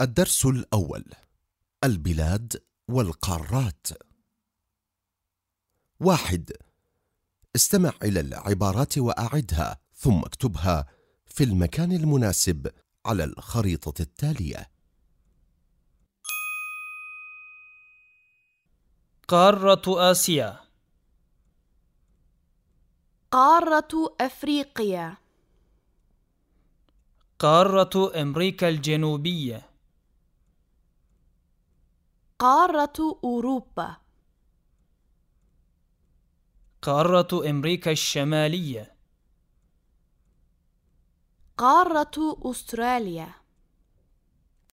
الدرس الأول البلاد والقارات. واحد استمع إلى العبارات وأعدها ثم اكتبها في المكان المناسب على الخريطة التالية. قارة آسيا. قارة أفريقيا. قارة أمريكا الجنوبية. قارة أوروبا. قارة أمريكا الشمالية. قارة أستراليا.